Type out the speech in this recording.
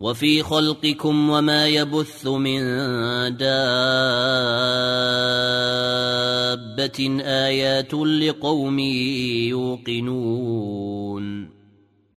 وفي خلقكم وما يبث من دابة آيات لقوم يوقنون.